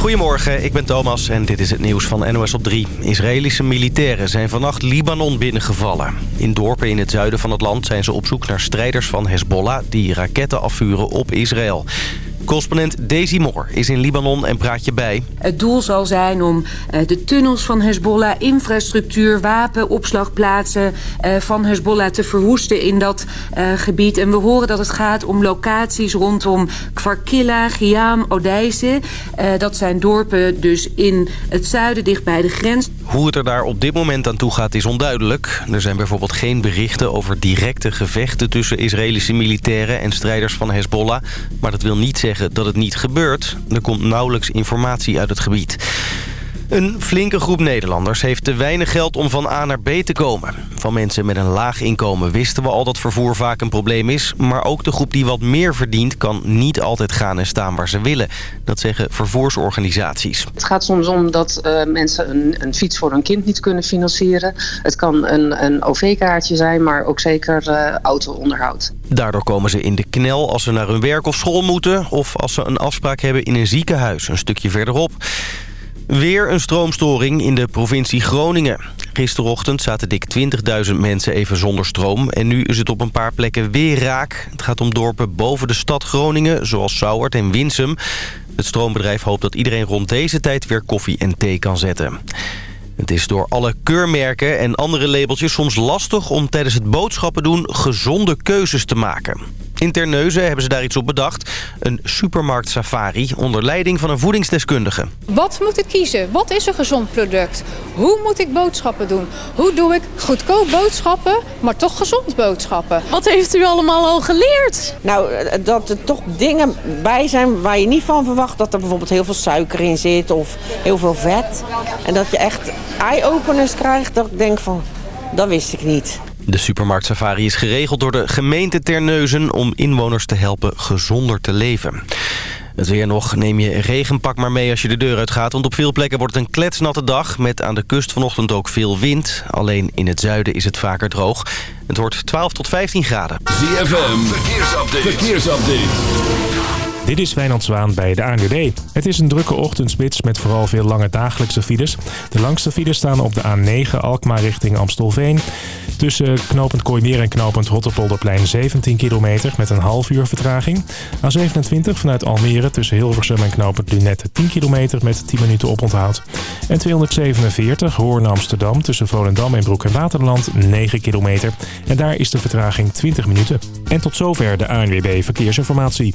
Goedemorgen, ik ben Thomas en dit is het nieuws van NOS op 3. Israëlische militairen zijn vannacht Libanon binnengevallen. In dorpen in het zuiden van het land zijn ze op zoek naar strijders van Hezbollah... die raketten afvuren op Israël. Correspondent Daisy Moore is in Libanon en praat je bij. Het doel zal zijn om uh, de tunnels van Hezbollah, infrastructuur, wapenopslagplaatsen uh, van Hezbollah te verwoesten in dat uh, gebied. En we horen dat het gaat om locaties rondom Kvarkilla, Giam, Odeise. dat zijn dorpen dus in het zuiden, dicht bij de grens. Hoe het er daar op dit moment aan toe gaat is onduidelijk. Er zijn bijvoorbeeld geen berichten over directe gevechten tussen Israëlische militairen en strijders van Hezbollah. Maar dat wil niet zeggen dat het niet gebeurt. Er komt nauwelijks informatie uit het gebied. Een flinke groep Nederlanders heeft te weinig geld om van A naar B te komen. Van mensen met een laag inkomen wisten we al dat vervoer vaak een probleem is. Maar ook de groep die wat meer verdient kan niet altijd gaan en staan waar ze willen. Dat zeggen vervoersorganisaties. Het gaat soms om dat uh, mensen een, een, fiets voor hun kind niet kunnen financieren. Het kan een, een OV-kaartje zijn, maar ook zeker uh, auto-onderhoud. Daardoor komen ze in de knel als ze naar hun werk of school moeten... of als ze een afspraak hebben in een ziekenhuis een stukje verderop. Weer een stroomstoring in de provincie Groningen. Gisterochtend zaten dik 20.000 mensen even zonder stroom. En nu is het op een paar plekken weer raak. Het gaat om dorpen boven de stad Groningen, zoals Sauwert en Winsum. Het stroombedrijf hoopt dat iedereen rond deze tijd weer koffie en thee kan zetten. Het is door alle keurmerken en andere labeltjes soms lastig om tijdens het boodschappen doen gezonde keuzes te maken. In Terneuzen hebben ze daar iets op bedacht. Een supermarkt safari onder leiding van een voedingsdeskundige. Wat moet ik kiezen? Wat is een gezond product? Hoe moet ik boodschappen doen? Hoe doe ik goedkoop boodschappen, maar toch gezond boodschappen? Wat heeft u allemaal al geleerd? Nou, dat er toch dingen bij zijn waar je niet van verwacht. Dat er bijvoorbeeld heel veel suiker in zit of heel veel vet. En dat je echt eye-openers krijgt dat ik denk van, dat wist ik niet. De supermarktsafari is geregeld door de gemeente Terneuzen... om inwoners te helpen gezonder te leven. Het weer nog, neem je regenpak maar mee als je de deur uitgaat... want op veel plekken wordt het een kletsnatte dag... met aan de kust vanochtend ook veel wind. Alleen in het zuiden is het vaker droog. Het wordt 12 tot 15 graden. ZFM, verkeersupdate. verkeersupdate. Dit is Wijnand Zwaan bij de ANWB. Het is een drukke ochtendspits met vooral veel lange dagelijkse files. De langste files staan op de A9 Alkmaar richting Amstelveen. Tussen knooppunt Kooimeer en knooppunt Rotterpolderplein 17 kilometer met een half uur vertraging. A27 vanuit Almere tussen Hilversum en knooppunt Lunette 10 kilometer met 10 minuten oponthoud. En 247 Hoorn Amsterdam tussen Volendam en Broek en Waterland 9 kilometer. En daar is de vertraging 20 minuten. En tot zover de ANWB Verkeersinformatie.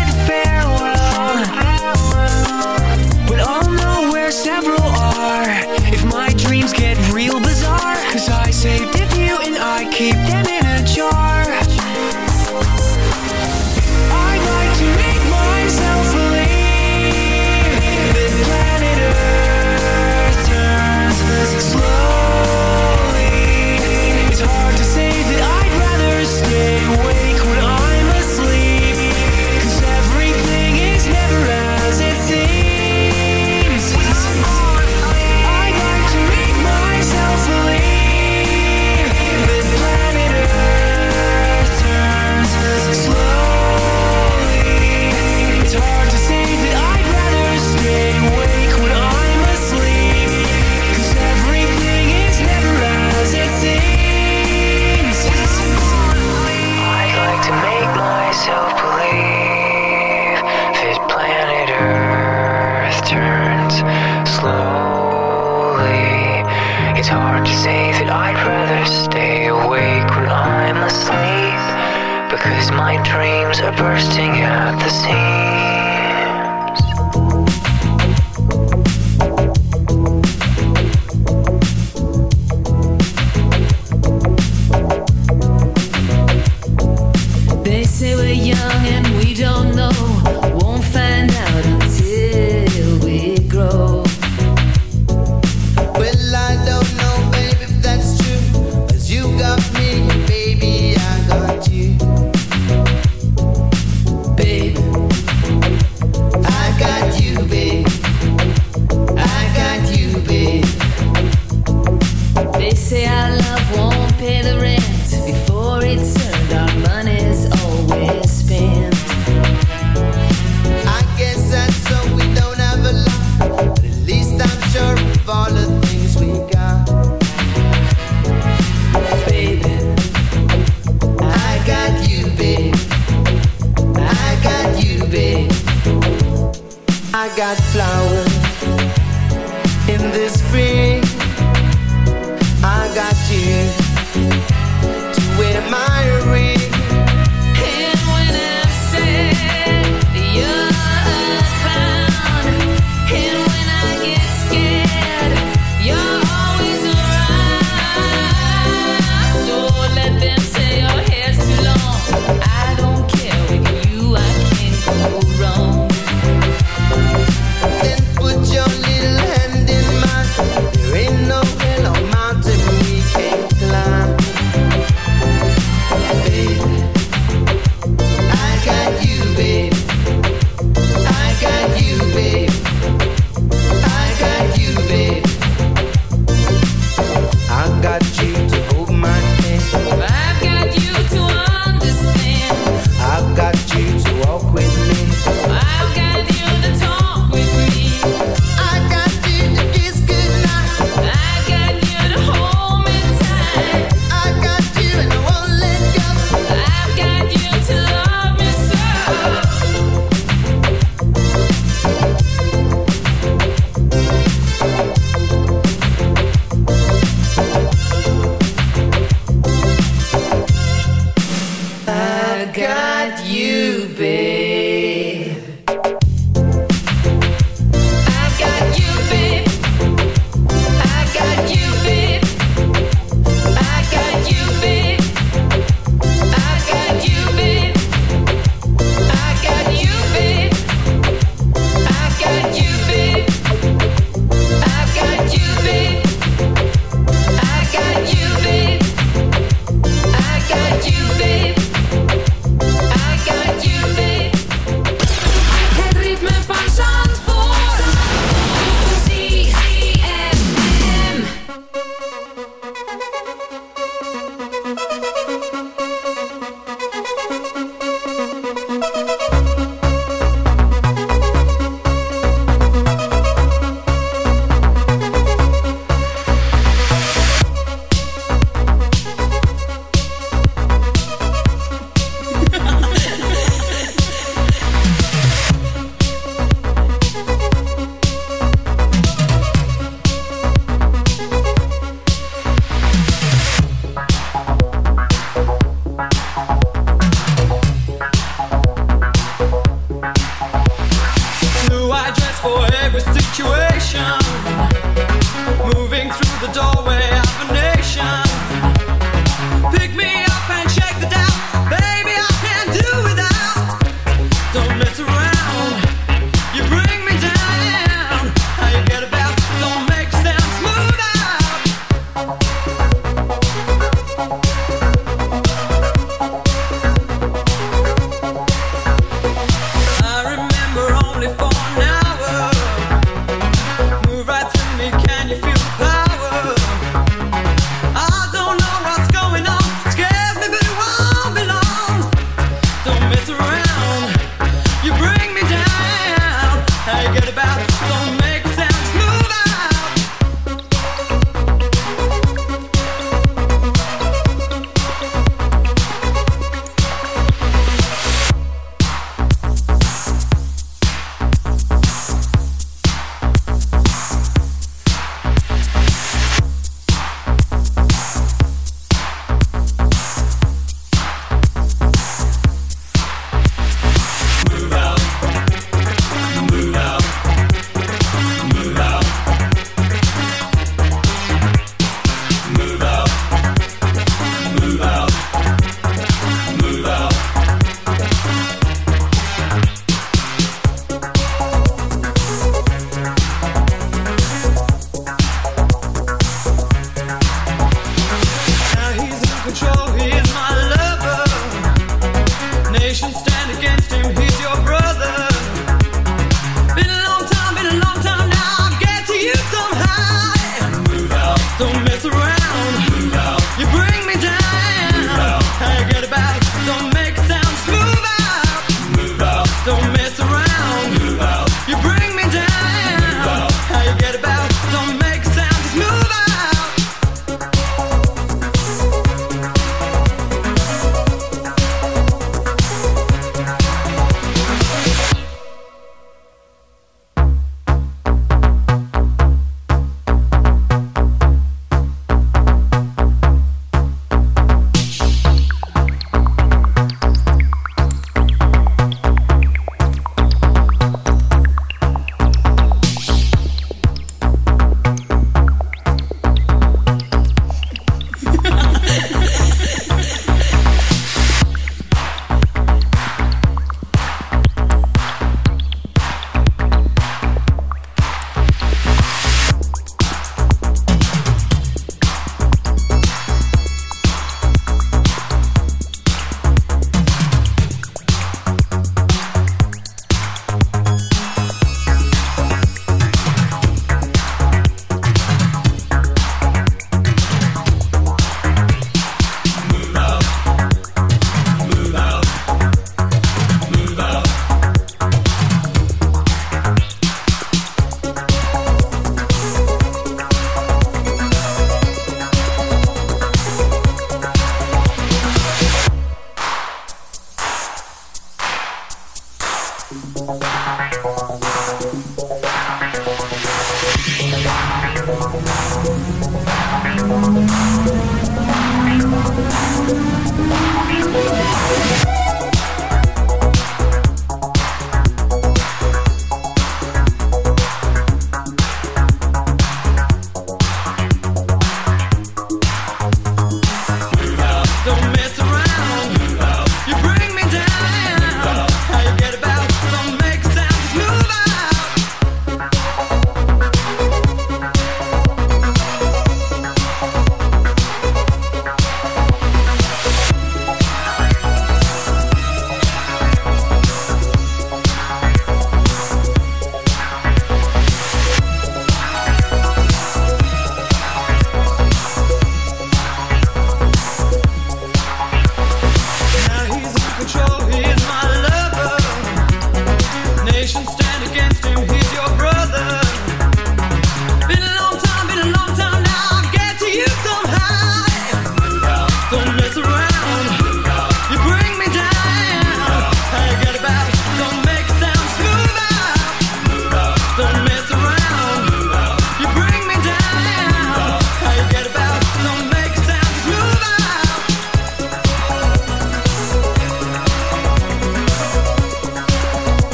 deep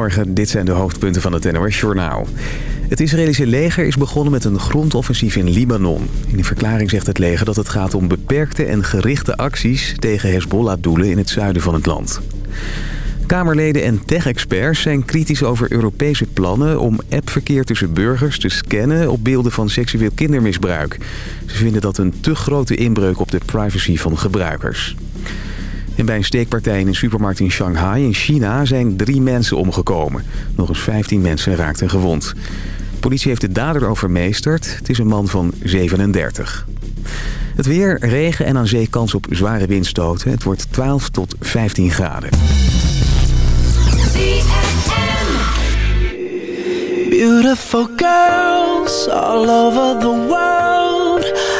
Goedemorgen, dit zijn de hoofdpunten van het NOS-journaal. Het Israëlische leger is begonnen met een grondoffensief in Libanon. In een verklaring zegt het leger dat het gaat om beperkte en gerichte acties... tegen Hezbollah-doelen in het zuiden van het land. Kamerleden en tech-experts zijn kritisch over Europese plannen... om appverkeer tussen burgers te scannen op beelden van seksueel kindermisbruik. Ze vinden dat een te grote inbreuk op de privacy van gebruikers. En bij een steekpartij in een supermarkt in Shanghai in China zijn drie mensen omgekomen. Nog eens 15 mensen raakten gewond. De politie heeft de dader overmeesterd. Het is een man van 37. Het weer, regen en aan zee kans op zware windstoten. Het wordt 12 tot 15 graden. Beautiful girls all over the world.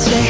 let's say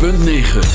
106.9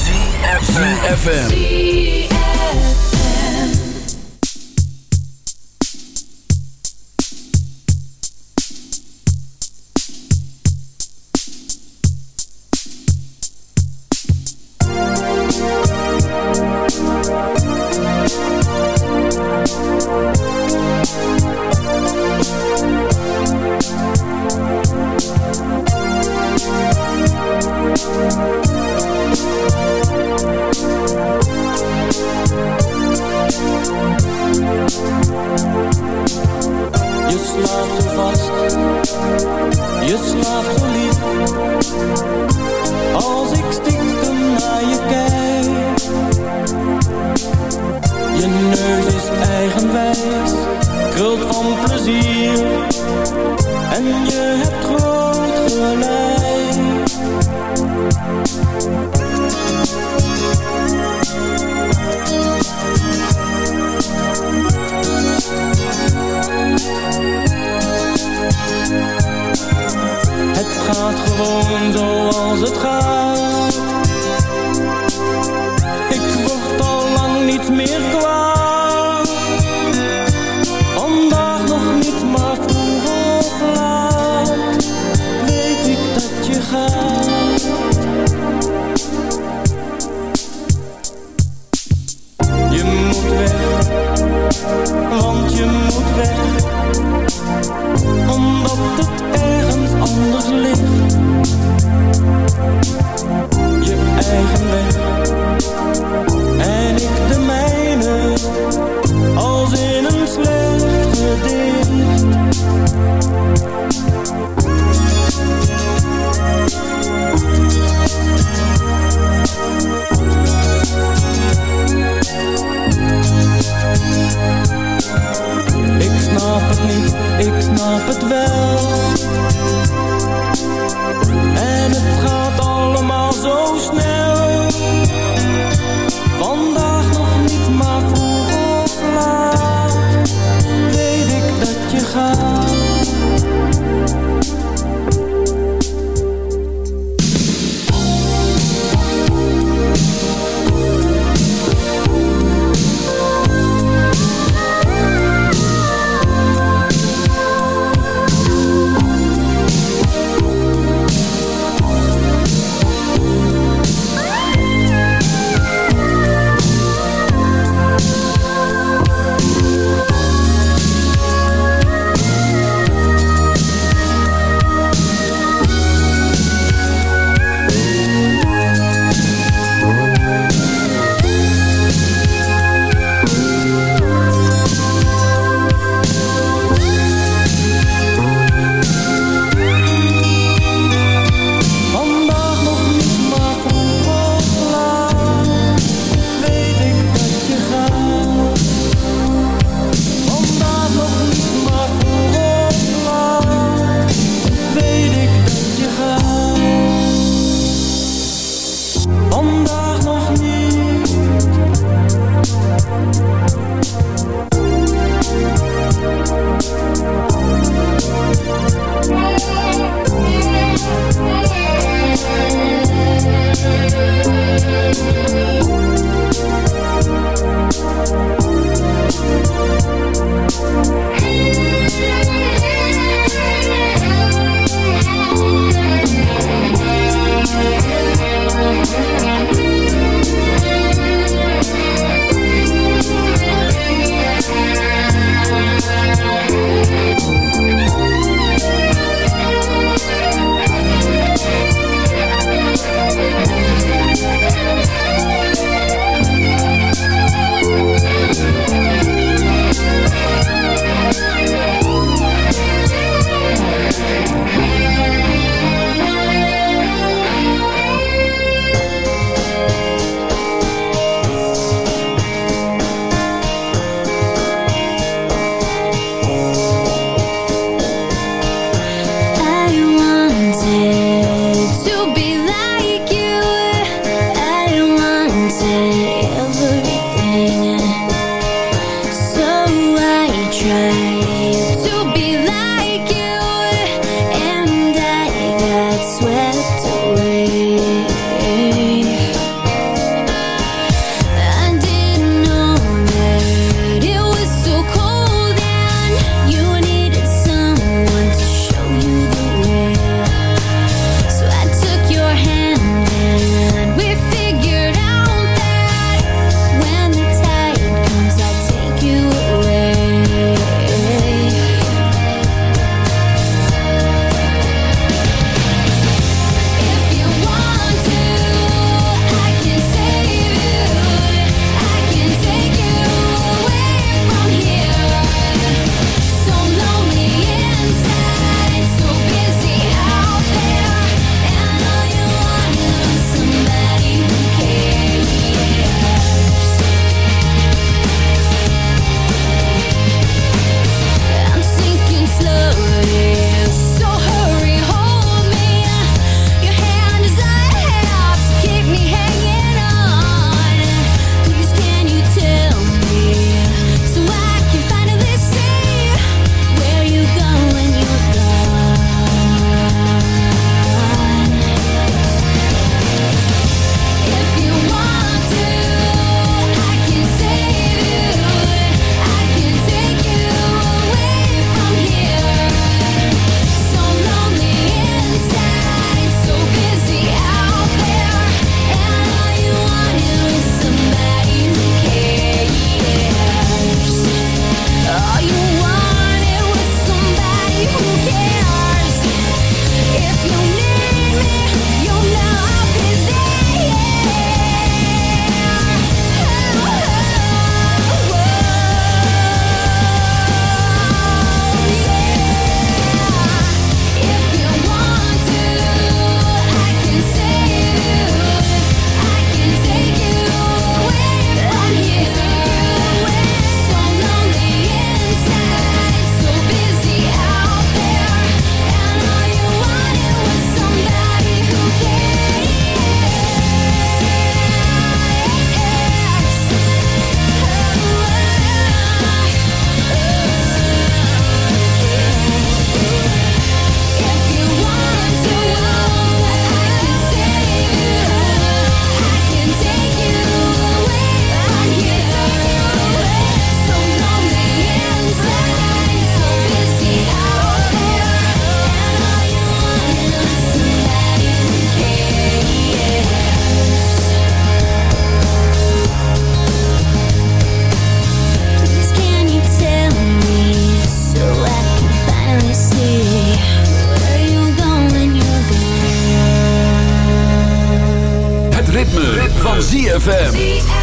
ZFM.